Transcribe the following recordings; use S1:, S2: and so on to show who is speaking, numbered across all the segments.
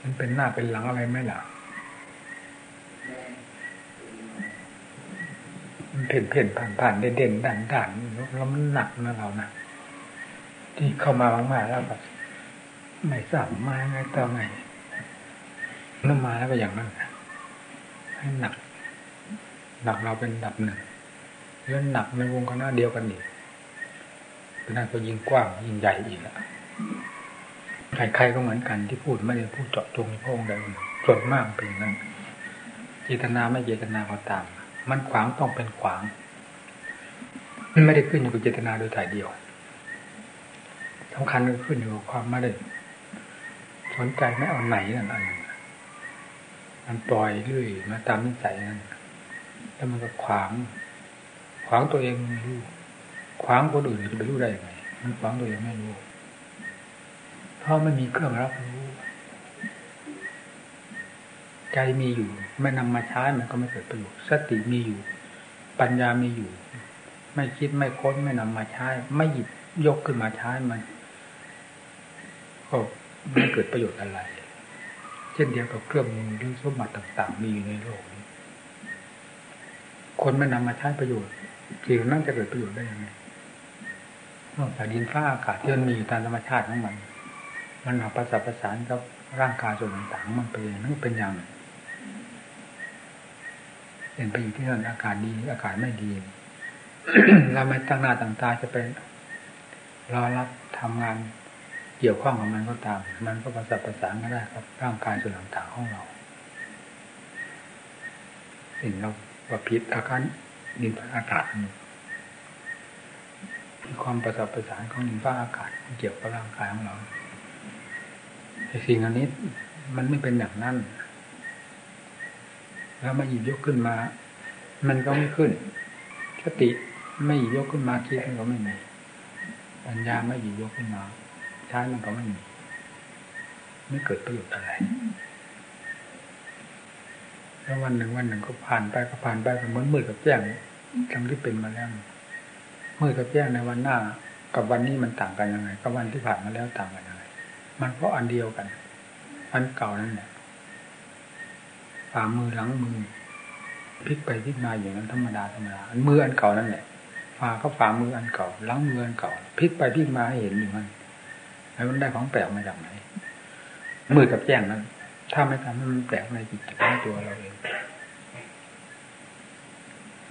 S1: มันเป็นหน้าเป็นหลังอะไรไหมล่ะ มันเพ่นเพ่นผ่านผ่านเด่นเด่นด่านด่านแล้วมันหนักนะเรานะที่เข้ามามากๆแล้วแบบไม่ทราบมาไงต่อไงนั่นมาแล้วก็อย่างนั้นให้หนัก หนักเราเป็นดับหนึ่งแล้วหนักในวงคณะเดียวกันอีก นนั่นก็ยิ่งกว้างยิ่งใหญ่อีกแล้วใครๆก็เหมือนกันที่พูดไม่ได้พูดเจาะจงพระองค์ใดส่วนมากเป็นอย่างนั้นเจตนาไม่เจตนาก็ตาม มันขวางต้องเป็นขวาง มันไม่ได้ขึ้นอยู่กับเจตนาโดยถ่ายเดียวสำคัญก็ขึ้นอยู่กับความไม่ได้สนใจไม่เอาไหนนั่นอันมันปล่อยเรื่อยมาตามนิสัยนั้นแล้วมันก็ขวาง ขวางตัวเองรู้ ขวางคนอื่นจะไปรู้ได้ยังไงมันขวางตัวเองไม่รู้เพราะไม่มีเครื่องรับรู้ใจมีอยู่ ไม่นำมาใช้มันก็ไม่เกิดประโยชน์สติมีอยู่ ปัญญามีอยู่ ไม่คิดไม่ค้นไม่นำมาใช้ไม่หยิบยกขึ้นมาใช้มันก็ไม่เกิดประโยชน์อะไร เช่นเดียวกับเครื่องมือหรือสมบัติต่าง ๆ มีอยู่ในโลกนี้คนไม่นำมาใช้ประโยชน์สิ่งนั้นจะเกิดประโยชน์ได้ยังไง นอกจากดินฟ้าอากาศที่มันมีอยู่ตามธรรมชาติของมัน มันมาประสานประสานกับร่างกายส่วนต่างๆ มันเป็นนั่นเป็นอย่างหนึ่งเห็นไปอยู่ที่นั่นอากาศดีอากาศไม่ดี เราไม่ตั้งหน้าตั้งตาจะไปรอรับทำงานเกี่ยวข้องกับมันก็ตาม มันก็ประสานประสานก็ได้ครับร่างกายส่วนต่างๆของเราเห็นเราว่าพิษอาการดินฟ้าอากาศมี ความประสานประสานของดินฟ้าอากาศเกี่ยวกับร่างกายของเราแต่สิ่งอันนี้มันไม่เป็นอย่างนั้นแล้วมาหยิบยกขึ้นมา มันก็ไม่ขึ้นสติไม่หยิบยกขึ้นมาคิดมันก็ไม่มีปัญญาไม่หยิบยกขึ้นมาใช้มันก็ไม่มีไม่เกิดประโยชน์อะไรแล้ววันหนึ่งวันหนึ่งก็ผ่านไปก็ผ่านไปเหมือนมืดกับแจ้งทั้งที่เป็นมาแล้ว มืดกับแจ้งในวันหน้า กับวันนี้มันต่างกันยังไงกับวันที่ผ่านมาแล้วต่างกันยังไงมันก็อันเดียวกัน อันเก่านั่นแหละฝ่ามือหลังมือพลิกไปพลิกมาอย่างนั้นธรรมดาธรรมดาอันมืออันเก่านั่นแหละฝ่าก็ฝ่ามืออันเก่าหลังมืออันเก่าพลิกไปพลิกมาให้เห็นอยู่มันแล้วมันได้ของแปลกมาจากไหนมือกับแจ้งนั้น ถ้าไม่ทำให้มันแปลกในจิตใจตัวเราเอง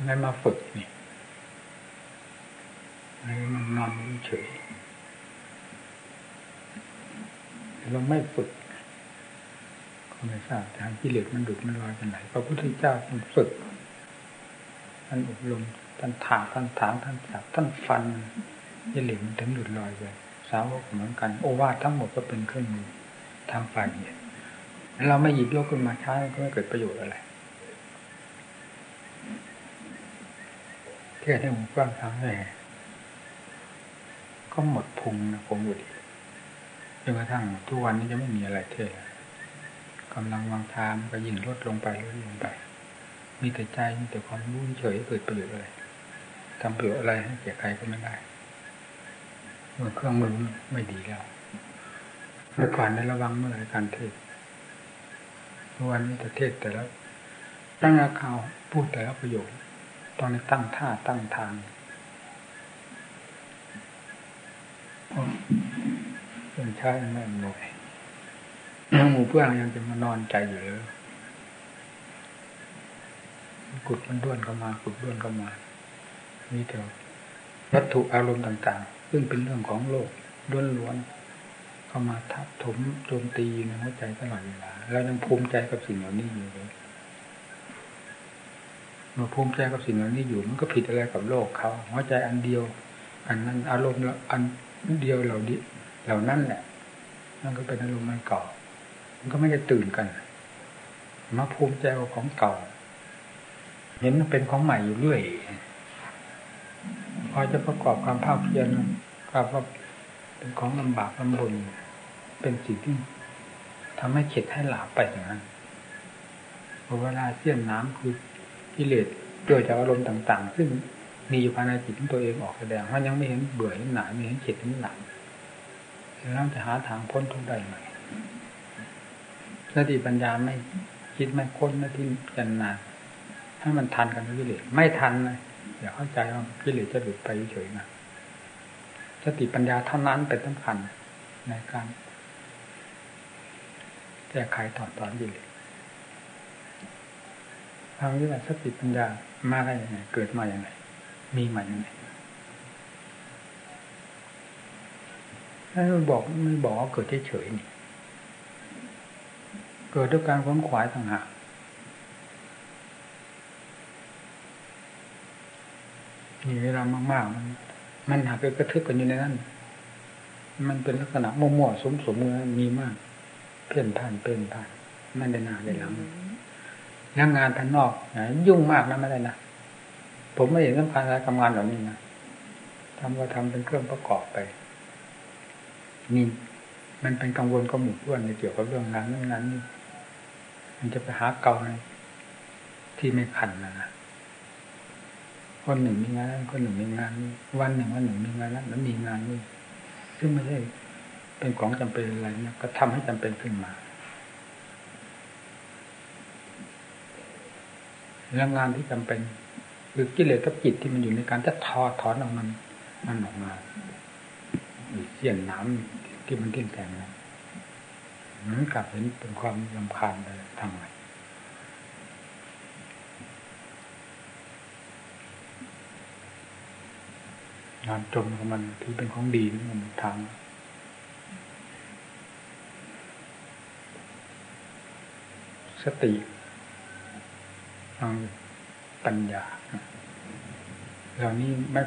S1: งั้นมาฝึกนี่ มันนอนเฉยเราไม่ฝึกก็ไม่ทราบทางกิเลสมันดุมันลอยไปไหนพระพุทธเจ้าท่านฝึกท่านอบรมท่านถาท่านถางท่านสับท่านฟันกิเลสมันถึงดุดลอยไปสาวกเหมือนกัน โอวาททั้งหมดก็เป็นเครื่องมือทางฝ่ายเนี่ยเราไม่หยิบยกขึ้นมาใช้ก็ไม่เกิดประโยชน์อะไรเทศให้ผมฟังครั้งแรก ก็หมดพุงนะผมอยู่ดีจนกระทั่งทุกวันนี้จะไม่มีอะไรเทศกำลังวางทามก็ยิ่งลดลงไปลดลงไป มีแต่ใจมีแต่ความรู้เฉยเกิดประโยชน์อะไรทำประโยชน์อะไรให้แก่ใครก็ไม่ได้เมื่อเครื่องมือไม่ดีแล้วเมื่อก่อนได้ระวังเมื่อไรการเทศทุกวันนี้แต่เทศแต่แล้วตั้งอาคาวพูดแต่ละประโยคต้องในตั้งท่าตั้งทาง เป็นใช่แม่หน่วยยังหมู่เพื่อนยังจะมานอนใจอยู่เลยกุดมันด้วนเข้ามากุดด้วนเข้ามา มีแต่วัตถุอารมณ์ต่าง ๆ ซึ่งเป็นเรื่องของโลกล้วนๆเข้ามาทับถมโจมตีในหัวใจตลอดเวลาแล้วยังภูมิใจกับสิ่งเหล่านี้อยู่เลยเมื่อภูมิใจกับสิ่งเหล่านี้อยู่ มันก็ผิดอะไรกับโลกเขาหัวใจอันเดียว อันนั้นอารมณ์อัน เดียวเหล่านี้เหล่านั้นแหละนั่นก็เป็นอารมณ์มันเก่า มันก็ไม่ได้ตื่นกันมาภูมิใจของเก่า เห็นมันเป็นของใหม่อยู่เรื่อยพอจะประกอบความภาคเพียรกับว่าเป็นของลำบากลำบนเป็นสิ่งที่ทำให้เข็ดให้หลาไปอย่างนั้นเวลาเสี้ยนน้ำคือกิเลสเกิดจากอารมณ์ต่าง ๆ ซึ่ง มีอยู่ภายในจิตของตัวเองออกแสดงว่ายังไม่เห็นเบื่อเห็นหนาไม่เห็นเข็ดเห็นหลังแล้วจะหาทางพ้นทุกข์ได้ไหมสติปัญญาไม่คิดไม่ค้นไม่ที่จันนานให้มันทันกันกิเลสไม่ทันเลยอย่าเข้าใจว่ากิเลสจะหลุดไปเฉยๆนะสติปัญญาเท่านั้นเป็นสำคัญในการแก้ไขถอดถอนกิเลสทางนี้แหละสติปัญญามาได้ยังไงเกิดมาอย่างไง มีมาอย่างไงไม่บอกไม่บอกว่าเกิดเฉยๆนี่ เกิดด้วยการค้นขวายต่างหากมีเวลามากๆ มันมันหาไปกระทึกกันอยู่ในนั้น มันเป็นลักษณะมั่วๆสมสมมีมาก เพี้ยนผ่านเป็นผ่านไม่ได้นาได้หลังแล้วงานภายนอกยุ่งมากนะไม่ได้นะ ผมไม่เห็นสำคัญอะไรกับงานเหล่านี้นะทำก็ทำเป็นเครื่องประกอบไป นี่มันเป็นกังวลก็หมุดด้วนในเกี่ยวกับเรื่องงานนั้นนั้นมันจะไปหาเก่าในที่ไม่ขันนะนะคนหนึ่งมีงานคนหนึ่งมีงานนี้วันหนึ่งวันหนึ่งมีงานนั้นแล้วมีงานนี้ซึ่งไม่ใช่เป็นของจำเป็นอะไรนะก็ทำให้จำเป็นขึ้นมาแล้วงานที่จำเป็น หรือกิเลสกับจิตที่มันอยู่ในการจะทอถอนออกมันมันออกมาเสียนน้ำที่มันเที่ยงแข็งนะมันกลับเห็นเป็นความลำคาญไปทำไมงานจมของมันถือเป็นของดีนี่มันทางสติทาง ปัญญาเหล่านี้ไม่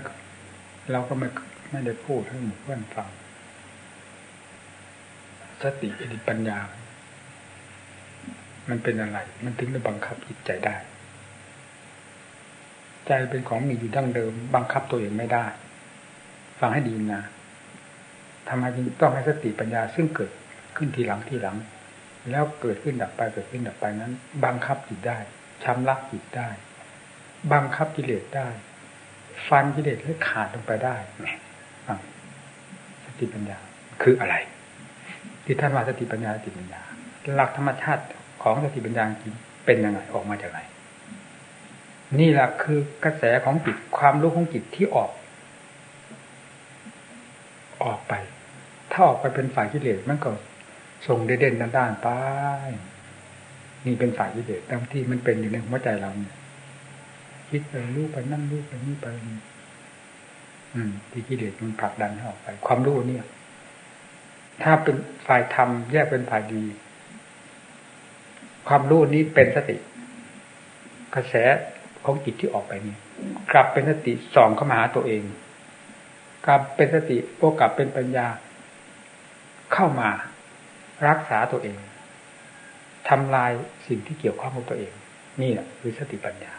S1: เราก็ไม่ไม่ได้พูดให้หมู่เพื่อนฟัง สติอดิปัญญา มันเป็นอะไร มันถึงจะบังคับจิตใจได้ ใจเป็นของมีอยู่ดั้งเดิม บังคับตัวเองไม่ได้ ฟังให้ดีนะทำไมจึงต้องให้สติปัญญาซึ่งเกิดขึ้นทีหลังทีหลัง แล้วเกิดขึ้นดับไปเกิดขึ้นดับไปนั้น บังคับจิตได้ชำระจิตได้ บังคับกิเลสได้ ฟันกิเลสให้ขาดลงไปได้สติปัญญาคืออะไร ที่ท่านว่าสติปัญญาสติปัญญา หลักธรรมชาติของสติปัญญาจริงเป็นยังไงออกมาจากไหนนี่แหละคือกระแสของจิตความรู้ของจิตที่ออก ออกไป ถ้าออกไปเป็นฝ่ายกิเลสมันก็ส่งเด่นๆด้านๆไปนี่เป็นฝ่ายกิเลสตามที่มันเป็นอยู่ในหัวใจเราเนี่ย คิดไปรู้ไปนั่นรู้ไปนี่ไปอืม ที่กิเลสมันผลักดันให้ออกไป ความรู้เนี่ย ถ้าเป็นฝ่ายธรรมแยกเป็นฝ่ายดี ความรู้นี้เป็นสติ กระแสของจิตที่ออกไปนี่ กลับเป็นสติส่องเข้ามาหาตัวเอง กลับเป็นสติโอกลับเป็นปัญญา เข้ามารักษาตัวเองทำลายสิ่งที่เกี่ยวข้องกับตัวเอง นี่แหละคือสติปัญญา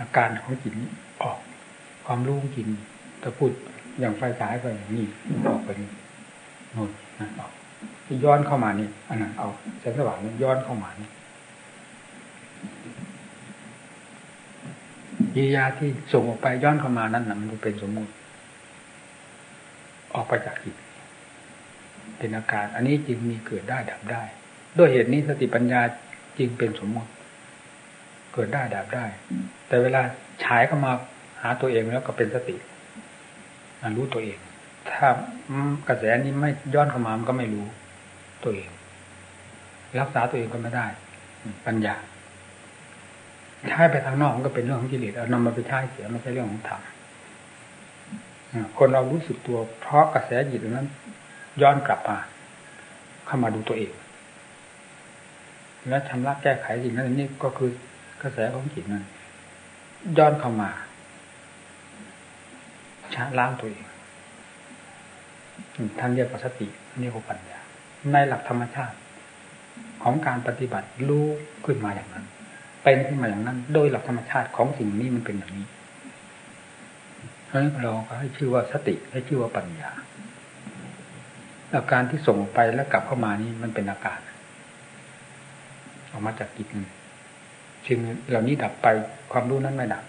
S1: อาการของจิตนี้ออก ความรู้ของจิตถ้าพูดอย่างไฟฉายไปอย่างนี้ออกไปนี่นู่นนะออกย้อนเข้ามานี่อันนั้นเอาแสงสว่างนี่ย้อนเข้ามานี่ยิยาที่ส่งออกไปย้อนเข้ามานั่นนะมันเป็นสมมุติ ออกไปจากจิตเป็นอาการ อันนี้จึงมีเกิดได้ดับได้ ด้วยเหตุนี้สติปัญญาจึงเป็นสมมติ เกิดได้ดับได้ แต่เวลาฉายเข้ามาหาตัวเองแล้วก็เป็นสติรู้ตัวเอง ถ้ากระแสนี้ไม่ย้อนเข้ามามันก็ไม่รู้ตัวเอง รักษาตัวเองก็ไม่ได้ ปัญญาใช้ไปทางนอกมันก็เป็นเรื่องของกิเลสเอานำมาไปใช้เสียไม่ใช่เรื่องของธรรมคนเรารู้สึกตัวเพราะกระแสจิตนั้น ย้อนกลับมาเข้ามาดูตัวเอง และชำระแก้ไขสิ่งนั้นนี่ก็คือ กระแสของจิตนั้นย้อนเข้ามาชะล้างตัวเองท่านเรียกว่าสตินี่คือปัญญา ในหลักธรรมชาติ ของการปฏิบัติรู้ขึ้นมาอย่างนั้น เป็นขึ้นมาอย่างนั้น โดยหลักธรรมชาติของสิ่งนี้มันเป็นอย่างนี้เพราะฉะนั้นเราก็ให้ชื่อว่าสติให้ชื่อว่าปัญญา อาการที่ส่งไปแล้วกลับเข้ามานี่มันเป็นอาการออกมาจากจิต สิ่งเหล่านี้ดับไปความรู้นั้นไม่ดับ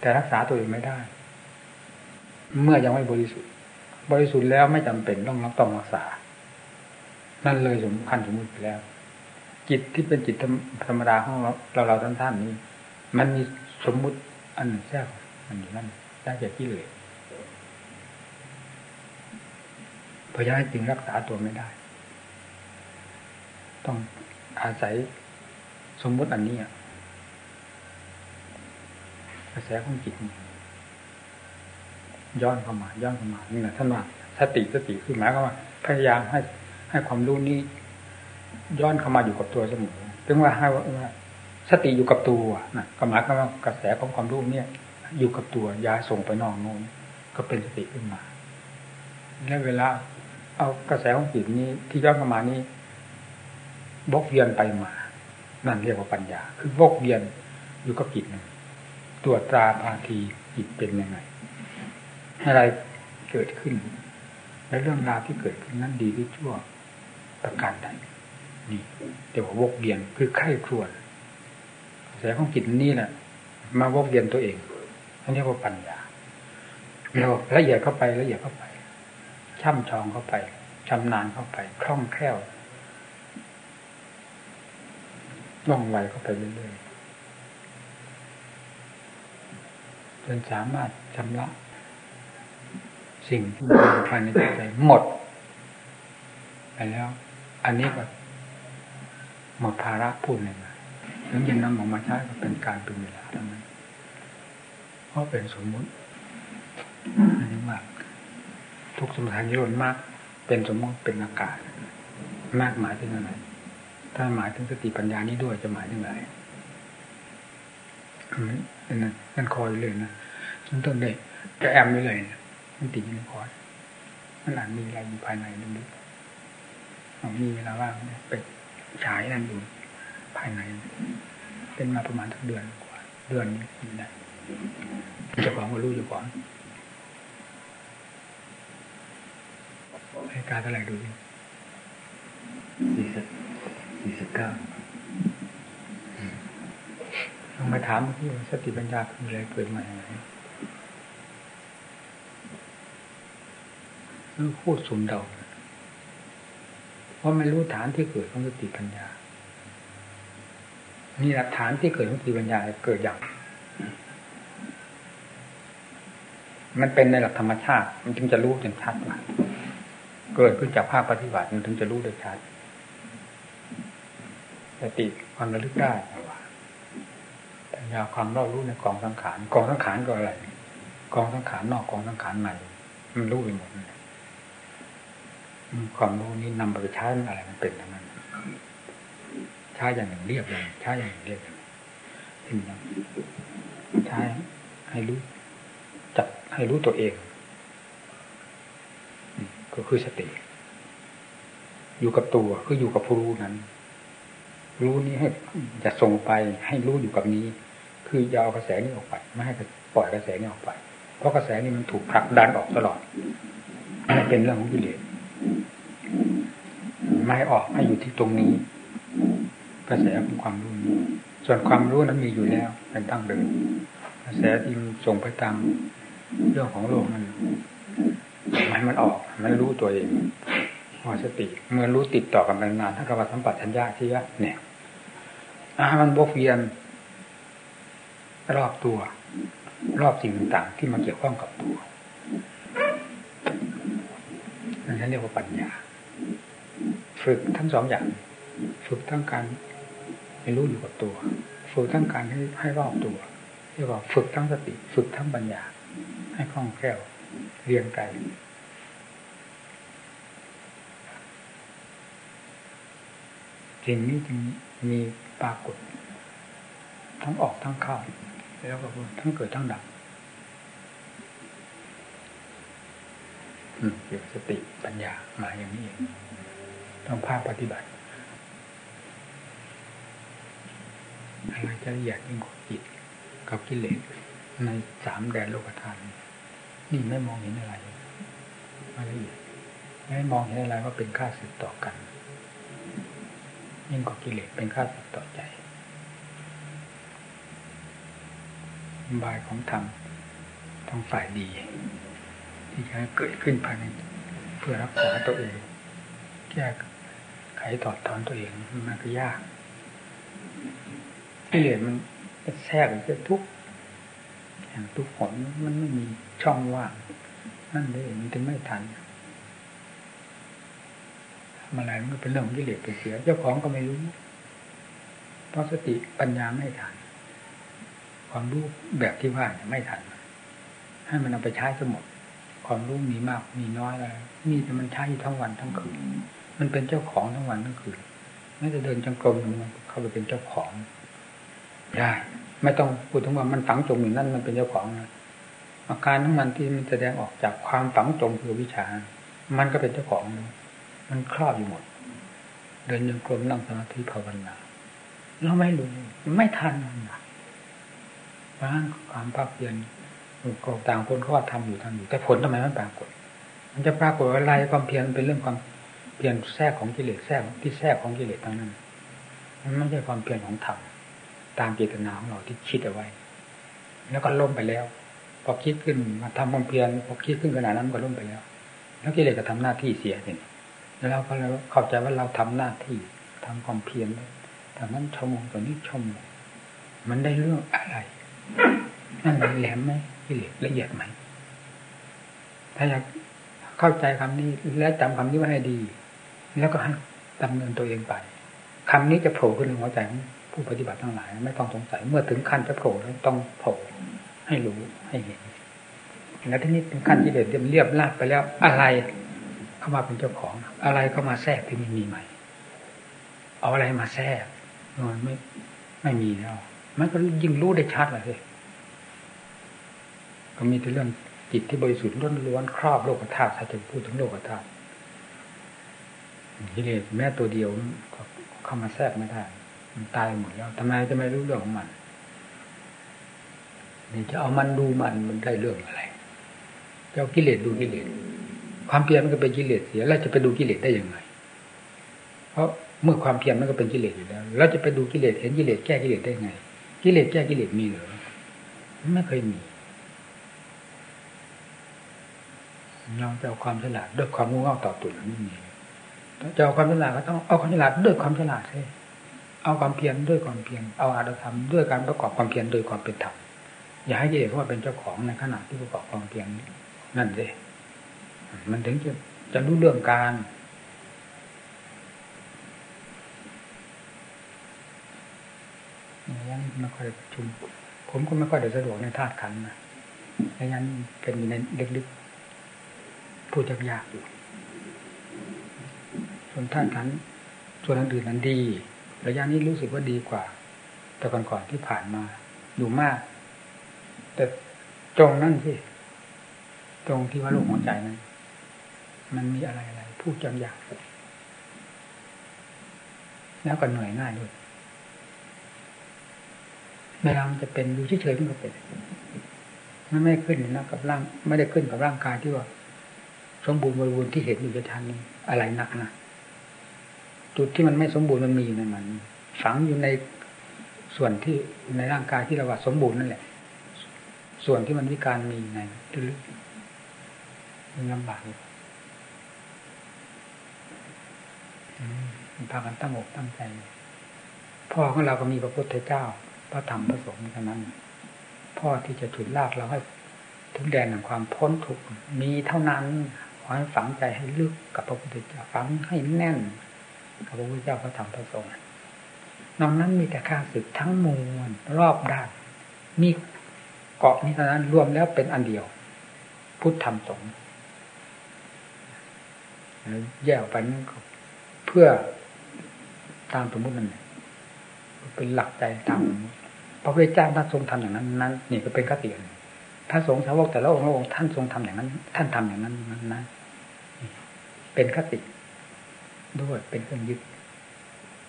S1: แต่รักษาตัวเองไม่ได้ เมื่อยังไม่บริสุทธิ์ บริสุทธิ์แล้วไม่จำเป็นต้องรับต้องรักษา นั่นเลยสำคัญสมมติไปแล้ว จิตที่เป็นจิตธรรมดาของเราเราเราท่านๆนี้ มันมีสมมุติอันหนึ่งแทรกมันอยู่นั่นได้จากที่เลยเพราะฉะนั้นจึงรักษาตัวไม่ได้ ต้องอาศัยสมมุติอันนี้ก ระแสของจิตย้อนเข้ามาย้อนเข้ามานี่แหละท่านว่าสติสติคือหมายความว่า พยายามให้ให้ความรู้นี้ ย้อนเข้ามาอยู่กับตัวเสมอถึงว่าให้ว่าสติอยู่กับตัวนะก็หมายความว่ากระแสของความรู้เนี่ย อยู่กับตัวย้ายส่งไปนอกโน้นก็เป็นสติขึ้นมาแล้วเวลา เอากระแสของจิตนี้ที่ย้อนเข้ามานี้บกเวียนไปมา นั่นเรียกว่าปัญญา คือบกเวียนอยู่กับจิตนึง ตรวจตราภาทีจิตเป็นยังไงอะไรเกิดขึ้น และเรื่องราวที่เกิดขึ้นนั้นดีหรือชั่วประการใดนี่เดี๋ยววกเวียนคือไข้ครวนกระแสของจิตนี่แหละมาวกเวียนตัวเองนั่นเรียกว่าปัญญาเราละเอียดเข้าไปละเอียดเข้าไปช่ำชองเข้าไปชำนาญเข้าไปคล่องแคล่วว่องไวเข้าไปเรื่อยๆ จนสามารถชำระสิ่งที่มีภายในจิตใจหมดไปแล้ว อันนี้ก็หมดภาระพูดเลยนะถึงยังนำออกมาใช้ก็เป็นการเป็นเวลาเท่านั้นเพราะเป็นสมมุติอันนี้มาก ทุกสมถานยนมาก เป็นสมมติเป็นอากาศ มากหมายถึงอะไรถ้าหมายถึงสติปัญญานี้ด้วยจะหมายถึงอะไร นั่นนั่นคอยเลยนะฉันต้องได้กระแอมไม่เลยนะมันติดอยู่ในคอยมันอาจมีอะไรอยู่ภายในลึกๆมีเวลาว่างไปฉายนั่นอยู่ภายใน เป็นมาประมาณทักเดือนกว่า เดือนนี้นะจะของก็รู้อยู่ก่อนให้การอะไรดูดิ
S2: สี่สิบสี่สิบเก้า
S1: ลองมาถามที่สติปัญญาคืออะไรเกิดมาอย่างไรคือพูดสุมเดาเพราะไม่รู้ฐานที่เกิดของสติปัญญา นี่หลักฐานที่เกิดของสติปัญญาเกิดอย่างมันเป็นในหลักธรรมชาติ มันจึงจะรู้จนชัดว่าเกิดขึ้นจากภาคปฏิบัติมันถึงจะรู้ได้ชัดสติความระลึกได้ ญาความรอบรู้ในกองสังขารกองสังขารก็อะไร กองสังขารนอกกองสังขารในมันรู้ไปหมดเลยความรู้นี้นำไปใช้อะไรมันเป็นทั้งนั้นใช้อย่างหนึ่งเรียบอย่างใช้อย่างหนึ่งเรียบอย่างที่มันใช้ให้รู้จับให้รู้ตัวเองก็คือสติ อยู่กับตัวคืออยู่กับผู้รู้นั้น รู้นี้ให้จะส่งไปให้รู้อยู่กับนี้ คืออย่าเอากระแสนี้ออกไป ไม่ให้ปล่อยกระแสนี้ออกไป เพราะกระแสนี้มันถูกผลักดันออกตลอดอันเป็นเรื่องของกิเลสไม่ออกให้อยู่ที่ตรงนี้ กระแสของความรู้นี้ส่วนความรู้นั้นมีอยู่แล้วเป็นตั้งเดิมกระแสที่ส่งไปตามเรื่องของโลกนั้นมันมันออก มันรู้ตัวเองว่าสติเมื่อรู้ติดต่อกันนานถ้ากับสัมปัชัญญาที่ว่าเนี่ยอามันบกเวียน รอบตัว รอบสิ่งต่างๆ ที่มาเกี่ยวข้องกับตัวนั่นเรียกว่าปัญญา ฝึกทั้งสองอย่าง ฝึกทั้งการให้รู้อยู่กับตัว ฝึกทั้งการให้ให้รอบตัวเรียกว่าฝึกทั้งสติ ฝึกทั้งปัญญา ให้คล่องแคล่วเรียงไกลสิ่งนี้จึงมีปรากฏ ทั้งออกทั้งเข้า แล้วก็ทั้งเกิดทั้งดับเกี่ยวกับสติปัญญามาอย่างนี้เองต้องภาคปฏิบัติอะไรจะละเอียดยิ่งกว่าจิตกับกิเลสในสามแดนโลกธาตุนี่ไม่มองเห็นอะไรมาละเอียดไม่มองเห็นอะไรว่าเป็นค่าสึกต่อกันยิ่งกว่ากิเลสเป็นข้าศึกต่อใจ บายของธรรมต้องฝ่ายดี ที่จะเกิดขึ้นภายในเพื่อรักษาตัวเองแก้ไขถอดถอนตัวเองมันก็ยากกิเหลสมันแทรกไปทุกอย่างทุกผลมันไม่มีช่องว่างนั่นเลยมันถึงไม่ทันมาอะไรมันก็เป็นเรื่องของกิเลสไปเสีย เจ้าของก็ไม่รู้ เพราะสติปัญญาไม่ทัน ความรู้แบบที่ว่าไม่ทัน ให้มันเอาไปใช้สมด ความรู้มีมากมีน้อยอะไรมีแต่มันใช้ทั้งวันทั้งคืน มันเป็นเจ้าของทั้งวันทั้งคืนไม่จะเดินจงกรมมันเข้าไปเป็นเจ้าของได้ไม่ต้องพูดถึงว่ามันฝังจมอยู่นั่นมันเป็นเจ้าของนะอาการทั้งมันที่มันแสดงออกจากความฝังจมคือวิชา มันก็เป็นเจ้าของ มันครอบอยู่หมด เดินยังกรมนั่งสมาธิภาวนาเราไม่รู้ไม่ทันนะ บ้างความภาคเพียนก็ต่างคนก็ทำอยู่ทำอยู่แต่ผลทำไมไม่ปรากฏ มันจะปรากฏอะไรความเพียรเป็นเรื่องความเพียรแทรกของกิเลสแทรกที่แทรกของกิเลสทั้งนั้นมันไม่ใช่ความเพียรของธรรมตามเจตนาของเราที่คิดเอาไว้ แล้วก็ล่มไปแล้ว พอคิดขึ้นมาทำความเพียรพอคิดขึ้นขนาดนั้นก็ล่มไปแล้ว แล้วกิเลสก็ทำหน้าที่เสียเนี่ยแล้วเราก็เราเข้าใจว่าเราทำหน้าที่ทำความเพียรแต่นั้นชมตัวนี้ชมมันได้เรื่องอะไร นั่นแหลมไหมกิเลสละเอียดไหมถ้าอยากเข้าใจคำนี้และจำคำนี้ไว้ให้ดี แล้วก็ให้ดำเนินตัวเองไปคำนี้จะโผล่ขึ้นในหัวใจของผู้ปฏิบัติทั้งหลาย ไม่ต้องสงสัยเมื่อถึงขั้นจะโผล่แล้วต้องโผล่ให้รู้ให้เห็นแล้วที่นี้ถึงขั้นที่เด็ดเรียบลาดไปแล้วอะไรเข้ามาเป็นเจ้าของ อะไรเข้ามาแทรกที่มีมีใหม่ เอาอะไรมาแทรกมันไม่ไม่มีแล้วมันก็ยิ่งรู้ได้ชัดเลย ก็มีแต่เรื่องจิตที่บริสุทธิ์ล้วนๆครอบโลกธาตุถ้าจะพูดถึงโลกธาตุกิเลสแม้ตัวเดียวก็เข้ามาแทรกไม่ได้ มันตายหมดแล้วทำไมจะไม่รู้เรื่องของมันนี่จะเอามันดูมันมันได้เรื่องอะไรจะเอากิเลสดูกิเลสความเพียรมันก็เป็นกิเลสเสียแล้วจะไปดูกิเลสได้ยังไง เพราะเมื่อความเพียรมันก็เป็นกิเลสอยู่แล้วเราจะไปดูกิเลสเห็นกิเลสแก้กิเลสได้ไง กิเลสแก้กิเลสมีหรือไม่เคยมี เราจะเอาความฉลาดด้วยความงูเง่าต่อตุ่นไม่มีจะเอาความฉลาดก็ต้องเอาความฉลาดด้วยความฉลาดใช่เอาความเพียรด้วยความเพียรเอาอาตธรรมด้วยการประกอบความเพียรโดยความเป็นธรรมอย่าให้กิเลสว่าเป็นเจ้าของในขณะที่ประกอบความเพียรนั่นเลยมันถึงจะจะรู้เรื่องการยังไม่ค่อยประชุม ผมก็ไม่ค่อยได้สะดวกในธาตุขันนะดังนั้นเป็นในลึกๆ พูดยากๆอยู่ส่วนธาตุขันส่วนอื่นนั้นดี ระยะนี้รู้สึกว่าดีกว่า แต่ก่อนๆที่ผ่านมาอยู่มาก แต่ตรงนั่นสิตรงที่ว่าโลกหัวใจนั้นมันมีอะไรอะไรพูดจำยากแล้วก็เหนื่อยง่ายด้วยเวลามันจะเป็นอยู่เฉยๆมันก็เป็นมันไม่ขึ้นนะกับร่าง ไม่ได้ขึ้นกับร่างกายที่ว่า สมบูรณ์บริบูรณ์ที่เห็นอยู่จะทันอะไรนักนะจุดที่มันไม่สมบูรณ์มันมีอยู่ในมันฝังอยู่ในส่วนที่ในร่างกายที่เราว่าสมบูรณ์นั่นแหละ ส่วนที่มันวิการมีในลึกมันลำบากมันพากันตั้งอกตั้งใจ พ่อของเราก็มีพระพุทธเจ้า พระธรรมพระสงฆ์เท่านั้น พ่อที่จะฉุดลากเราให้ถึงแดนแห่งความพ้นทุกข์มีเท่านั้นข อให้ฝังใจให้ลึกกับพระพุทธเจ้าฝังให้แน่น กับพระพุทธเจ้าพระธรรมพระสงฆ์นอกนั้นมีแต่ข้าศึกทั้งมวลรอบด้านมีเกาะนี้เท่านั้นรวมแล้วเป็นอันเดียว พุทธธรรมสงฆ์แยกไปนั่นเพื่อตามสมมตินั่นเป็นหลักใจตามพระพุทธเจ้าท่านทรงทำอย่างนั้นนั้น นี่ก็เป็นค ติถ้าสงสาวกแต่ละองค์ละองค์ท่านทรงทำอย่างนั้น ท่านทำอย่างนั้นนั้นนะเป็นคติด้วยเป็นเครื่องยึด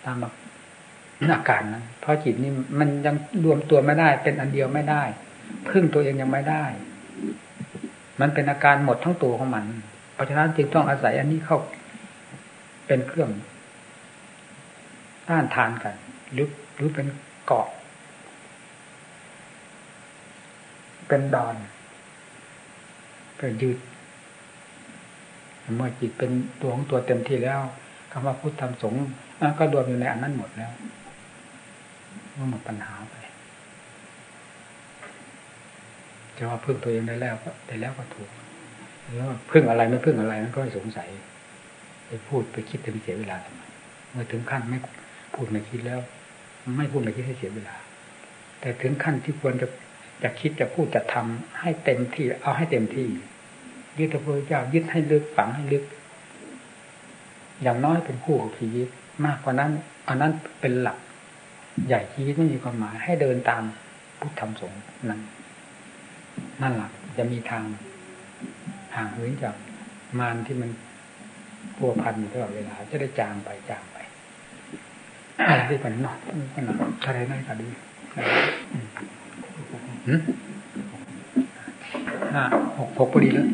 S1: ตามอาการนั้นเพราะจิตนี่มันยังรวมตัวไม่ได้ เป็นอันเดียวไม่ได้พึ่งตัวเองยังไม่ได้ มันเป็นอาการหมดทั้งตัวของมัน เพราะฉะนั้นจึงต้องอาศัยอันนี้เข้าเป็นเครื่องต้านทานกันหรือหรือเป็นเกาะ เป็นดอนเป็นยืดเมื่อจิตเป็นตัวของตัวเต็มที่แล้วคำว่าพุทธธรรมสงฆ์ก็รวมอยู่ในอันนั้นหมดแล้วก็หมดปัญหาไปจะว่าพึ่งตัวเองได้แล้วก็ได้แล้วก็ถูกแล้วพึ่งอะไรไม่พึ่งอะไรมันก็สงสัยไปพูดไปคิดจะไปเสียเวลาทำไมเมื่อถึงขั้นไม่พูดไม่คิดแล้ว ไม่พูดไม่คิดให้เสียเวลา แต่ถึงขั้นที่ควรจะ จะคิดจะพูดจะทำให้เต็มที่ เอาให้เต็มที่ ยึดพระพุทธเจ้ายึดให้ลึกฝังให้ลึก อย่างน้อยเป็นคู่ของชีวิตมากกว่านั้นอันนั้นเป็นหลัก ใหญ่ชีวิตไม่มีความหมายให้เดินตามพุทธธรรมสงฆ์นั้นนั่นหละจะมีทางห่างเหินจากมารที่มันพัวพันอยู่ตลอดเวลา จะได้จางไปจางไปอะไรที่เป็นนอกขนาดอะไรนั่นก็ดี ห้าหกหกพอดีแล้ว